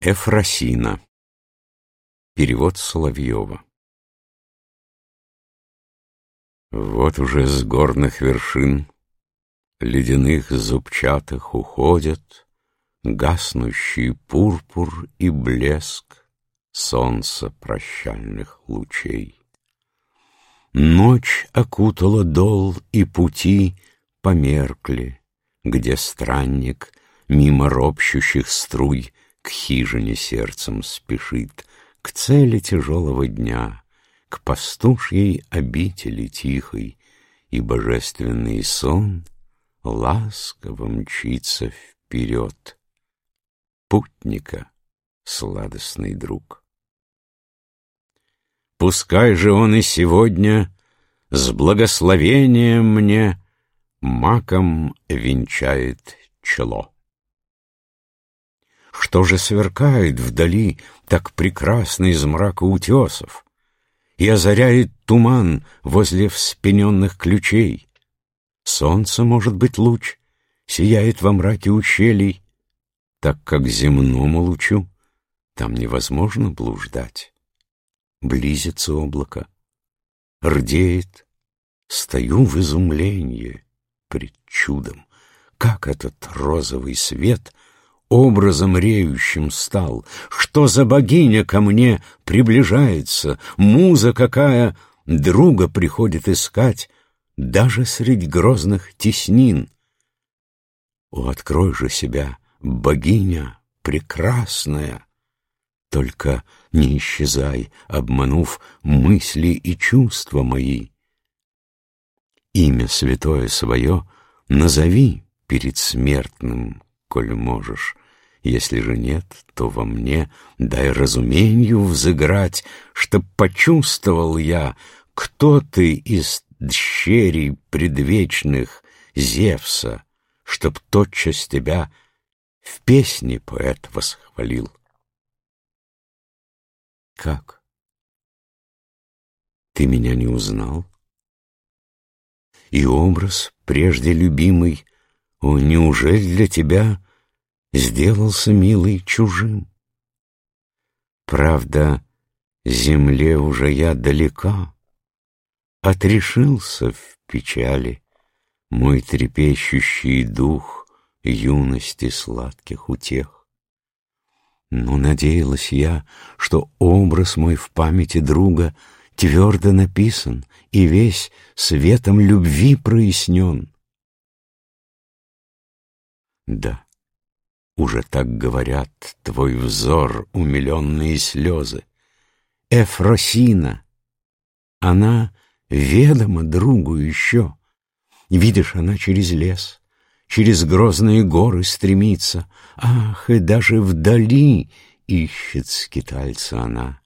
Эфросина. Перевод Соловьева. Вот уже с горных вершин, Ледяных зубчатых уходят Гаснущий пурпур и блеск Солнца прощальных лучей. Ночь окутала дол, и пути Померкли, где странник Мимо ропщущих струй к хижине сердцем спешит, К цели тяжелого дня, К пастушьей обители тихой, И божественный сон ласково мчится вперед. Путника, сладостный друг. Пускай же он и сегодня С благословением мне Маком венчает чело. Что же сверкает вдали так прекрасно из мрака утесов И озаряет туман возле вспененных ключей? Солнце, может быть, луч, сияет во мраке ущелий, Так как земному лучу там невозможно блуждать. Близится облако, рдеет, стою в изумлении пред чудом, как этот розовый свет — образом реющим стал. Что за богиня ко мне приближается, муза какая друга приходит искать, даже средь грозных теснин. О, открой же себя, богиня прекрасная! Только не исчезай, обманув мысли и чувства мои. Имя святое свое назови перед смертным, коль можешь. Если же нет, то во мне дай разумению взыграть, Чтоб почувствовал я, кто ты из дщерей предвечных Зевса, Чтоб тотчас тебя в песне поэт восхвалил. Как? Ты меня не узнал? И образ, прежде любимый, О, неужели для тебя сделался милый чужим. Правда, земле уже я далека, Отрешился в печали Мой трепещущий дух Юности сладких утех. Но надеялась я, что образ мой в памяти друга Твердо написан и весь светом любви прояснен. Да, уже так говорят твой взор, умиленные слезы. Эфросина, она ведома другу еще. Видишь, она через лес, через грозные горы стремится. Ах, и даже вдали ищет скитальца она.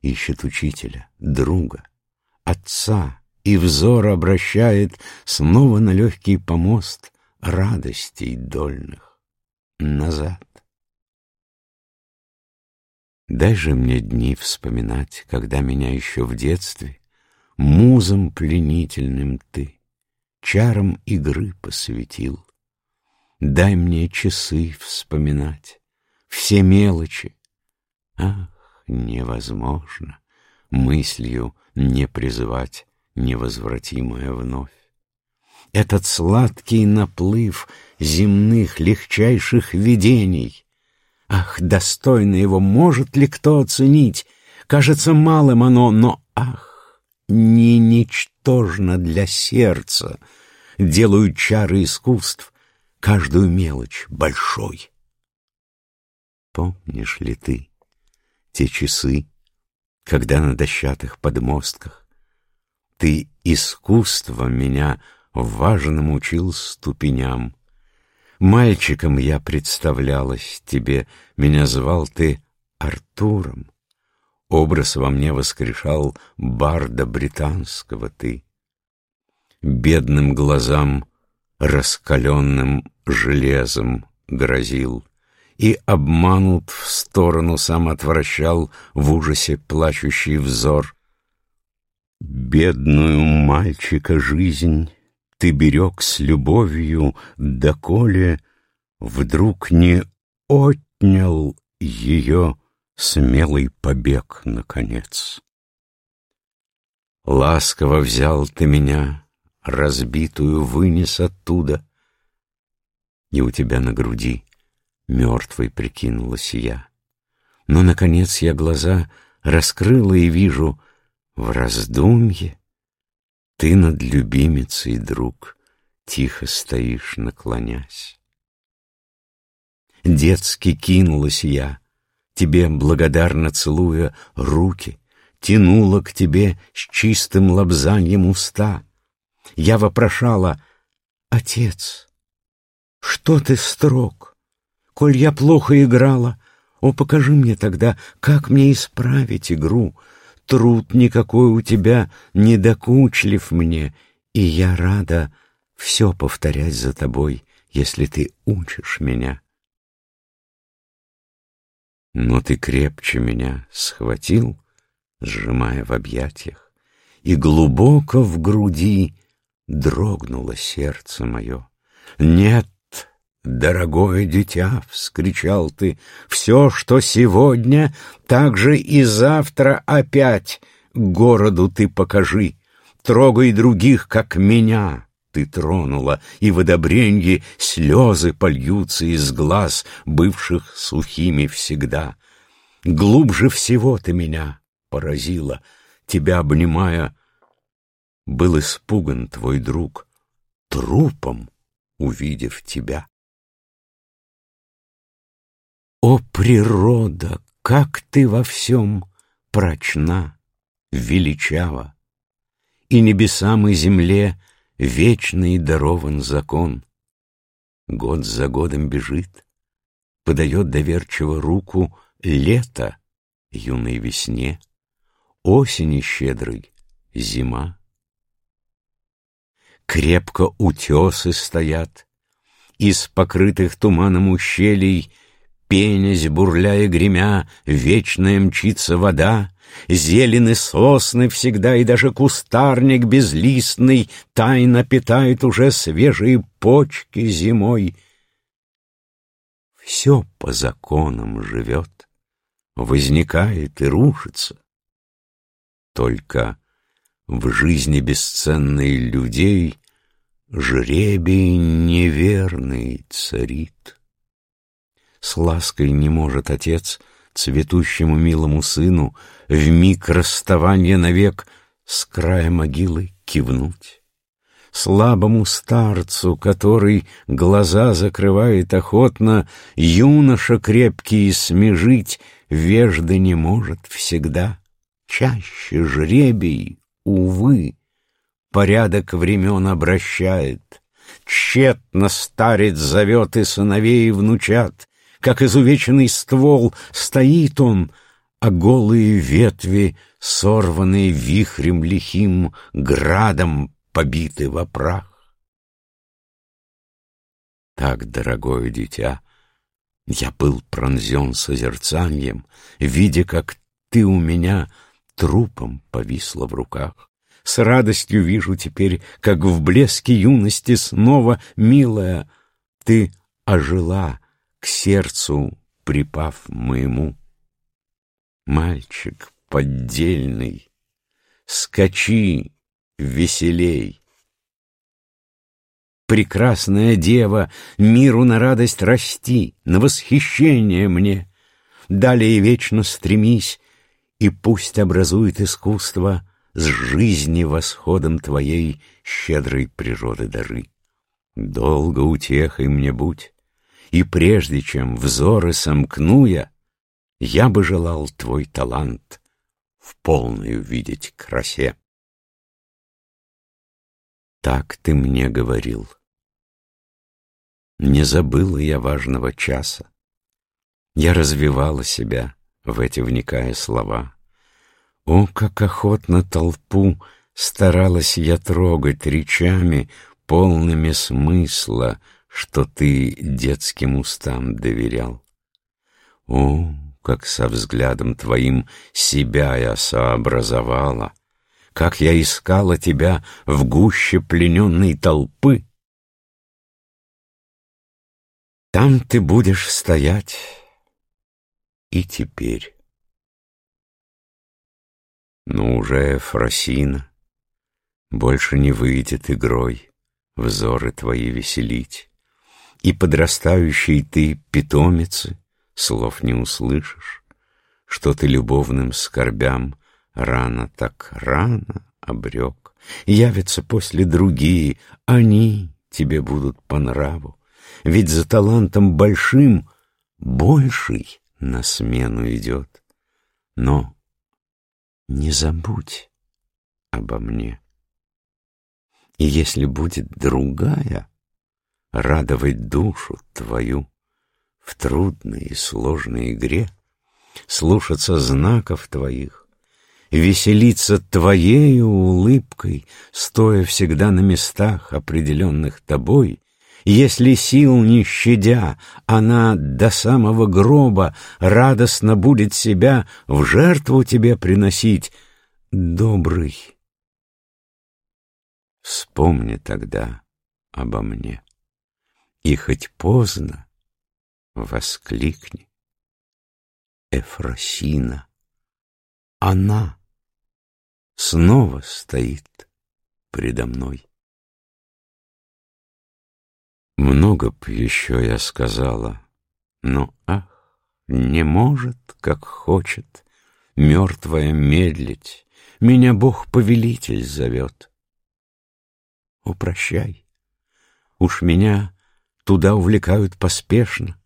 Ищет учителя, друга, отца, и взор обращает снова на легкий помост радостей дольных назад. Дай же мне дни вспоминать, когда меня еще в детстве Музом пленительным ты, чаром игры посвятил. Дай мне часы вспоминать, все мелочи. Ах, невозможно мыслью не призывать невозвратимое вновь. Этот сладкий наплыв земных легчайших видений. Ах, достойно его может ли кто оценить? Кажется малым оно, но ах, не ничтожно для сердца. Делают чары искусств каждую мелочь большой. Помнишь ли ты те часы, когда на дощатых подмостках ты искусство меня важным учил ступеням, Мальчиком я представлялась тебе, Меня звал ты Артуром. Образ во мне воскрешал Барда британского ты. Бедным глазам раскаленным железом грозил, И, обманут в сторону, сам отвращал В ужасе плачущий взор. Бедную мальчика жизнь ты берег с любовью, доколе вдруг не отнял ее смелый побег, наконец. Ласково взял ты меня, разбитую вынес оттуда, И у тебя на груди мертвой прикинулась я. Но, наконец, я глаза раскрыла и вижу в раздумье Ты над любимицей, друг, тихо стоишь, наклонясь. Детски кинулась я, тебе благодарно целуя руки, тянула к тебе с чистым лобзаньем уста. Я вопрошала, «Отец, что ты строг? Коль я плохо играла, о, покажи мне тогда, как мне исправить игру. Труд никакой у тебя не докучлив мне, и я рада все повторять за тобой, если ты учишь меня». Но ты крепче меня схватил, сжимая в объятиях, И глубоко в груди дрогнуло сердце мое. «Нет, дорогое дитя!» — вскричал ты. «Все, что сегодня, так же и завтра опять городу ты покажи. Трогай других, как меня!» ты тронула, и в одобренье слезы польются из глаз, бывших сухими всегда. Глубже всего ты меня поразила, тебя обнимая. Был испуган твой друг трупом, увидев тебя. О, природа, как ты во всем прочна, величава! И небесам и земле вечный дарован закон. Год за годом бежит, подает доверчиво руку лето юной весне, осени щедрой зима. Крепко утесы стоят, из покрытых туманом ущелий Пенясь, бурляя гремя, вечная мчится вода, Зелены сосны всегда, и даже кустарник безлистный Тайно питает уже свежие почки зимой. Все по законам живет, возникает и рушится. Только в жизни бесценной людей Жребий неверный царит. С лаской не может отец цветущему милому сыну в миг расставания навек с края могилы кивнуть. Слабому старцу, который глаза закрывает охотно, юноша крепкий смежить вежды не может всегда. Чаще жребий, увы, порядок времен обращает. Тщетно старец зовет и сыновей и внучат, как изувеченный ствол, стоит он, а голые ветви, сорванные вихрем лихим, градом побиты в прах. Так, дорогое дитя, я был пронзен созерцанием, видя, как ты у меня трупом повисла в руках. С радостью вижу теперь, как в блеске юности снова, милая, ты ожила, к сердцу припав моему. Мальчик поддельный, скачи веселей. Прекрасная дева, миру на радость расти, на восхищение мне. Далее вечно стремись, и пусть образует искусство с жизни восходом твоей щедрой природы дары. Долго утехой мне будь, и прежде чем взоры сомкну я, бы желал твой талант в полной увидеть красе. Так ты мне говорил. Не забыла я важного часа. Я развивала себя, в эти вникая слова. О, как охотно толпу старалась я трогать речами, полными смысла, что ты детским устам доверял. О, как со взглядом твоим себя я сообразовала, как я искала тебя в гуще плененной толпы. Там ты будешь стоять, и теперь. Но уже Эфросина больше не выйдет игрой взоры твои веселить, и подрастающей ты питомицы слов не услышишь, что ты любовным скорбям рано так рано обрек. Явятся после другие, они тебе будут по нраву, ведь за талантом большим больший на смену идет. Но не забудь обо мне. И если будет другая, радовать душу твою в трудной и сложной игре, слушаться знаков твоих, веселиться твоею улыбкой, стоя всегда на местах, определенных тобой, если сил не щадя, она до самого гроба радостно будет себя в жертву тебе приносить, добрый. Вспомни тогда обо мне, и хоть поздно воскликни. Эфросина, она снова стоит предо мной. Много б еще я сказала, но, ах, не может, как хочет, мертвая медлить, меня Бог-повелитель зовет. Упрощай, уж меня туда увлекают поспешно,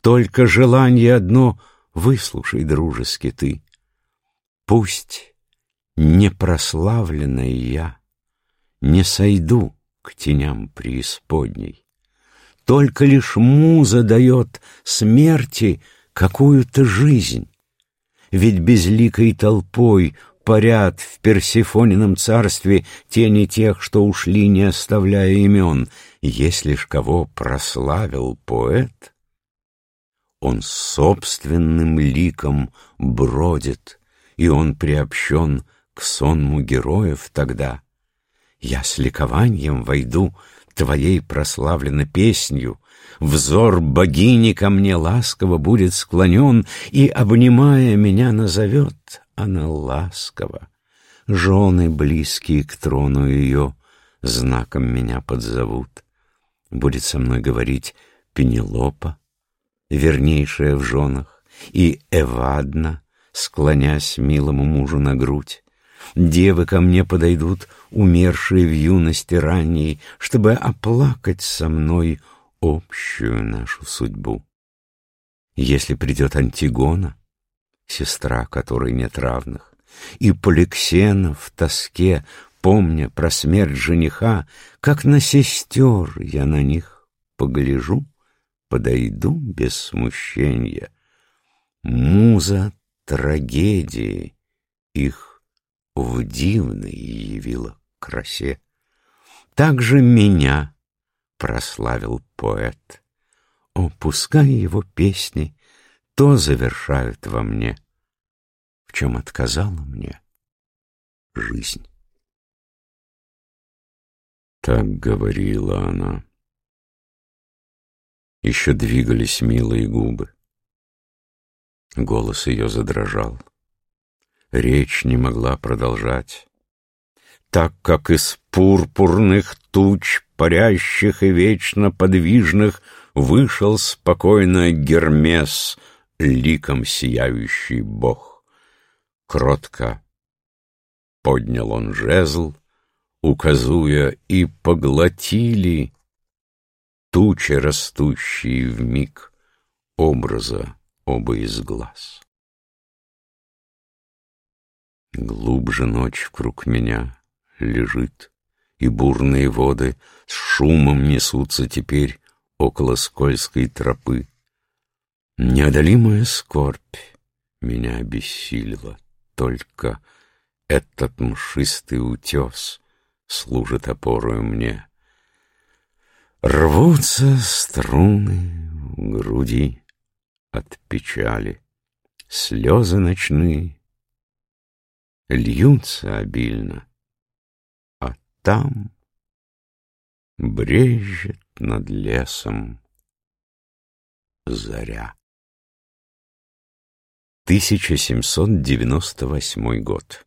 только желание одно выслушай, дружески ты. Пусть непрославленная я не сойду к теням преисподней, только лишь муза дает смерти какую-то жизнь. Ведь безликой толпой парят в Персифонином царстве тени тех, что ушли, не оставляя имен. Если ж кого прославил поэт, он собственным ликом бродит, и он приобщен к сонму героев тогда. Я с ликованием войду твоей прославленной песнью, Взор богини ко мне ласково будет склонен, И, обнимая, меня назовет она ласково. Жены, близкие к трону ее, знаком меня подзовут. Будет со мной говорить Пенелопа, вернейшая в женах, И Эвадна, склонясь милому мужу на грудь. Девы ко мне подойдут, умершие в юности ранней, Чтобы оплакать со мной общую нашу судьбу. Если придет Антигона, сестра, которой нет равных, И Поликсена в тоске, помня про смерть жениха, Как на сестер я на них погляжу, Подойду без смущения. Муза трагедии их в дивной явила красе. Так же меня прославил поэт. О, пускай его песни то завершают во мне, в чем отказала мне жизнь. Так говорила она. Еще двигались милые губы. Голос ее задрожал речь не могла продолжать, так как из пурпурных туч, парящих и вечно подвижных, вышел спокойно Гермес, ликом сияющий бог. Кротко поднял он жезл, указуя, и поглотили тучи, растущие в миг образа оба из глаз. Глубже ночь вкруг меня лежит, И бурные воды с шумом несутся теперь Около скользкой тропы. Неодолимая скорбь меня обессилила, Только этот мшистый утес Служит опорою мне. Рвутся струны в груди от печали, Слезы ночные льются обильно, а там брежет над лесом заря. 1798 год.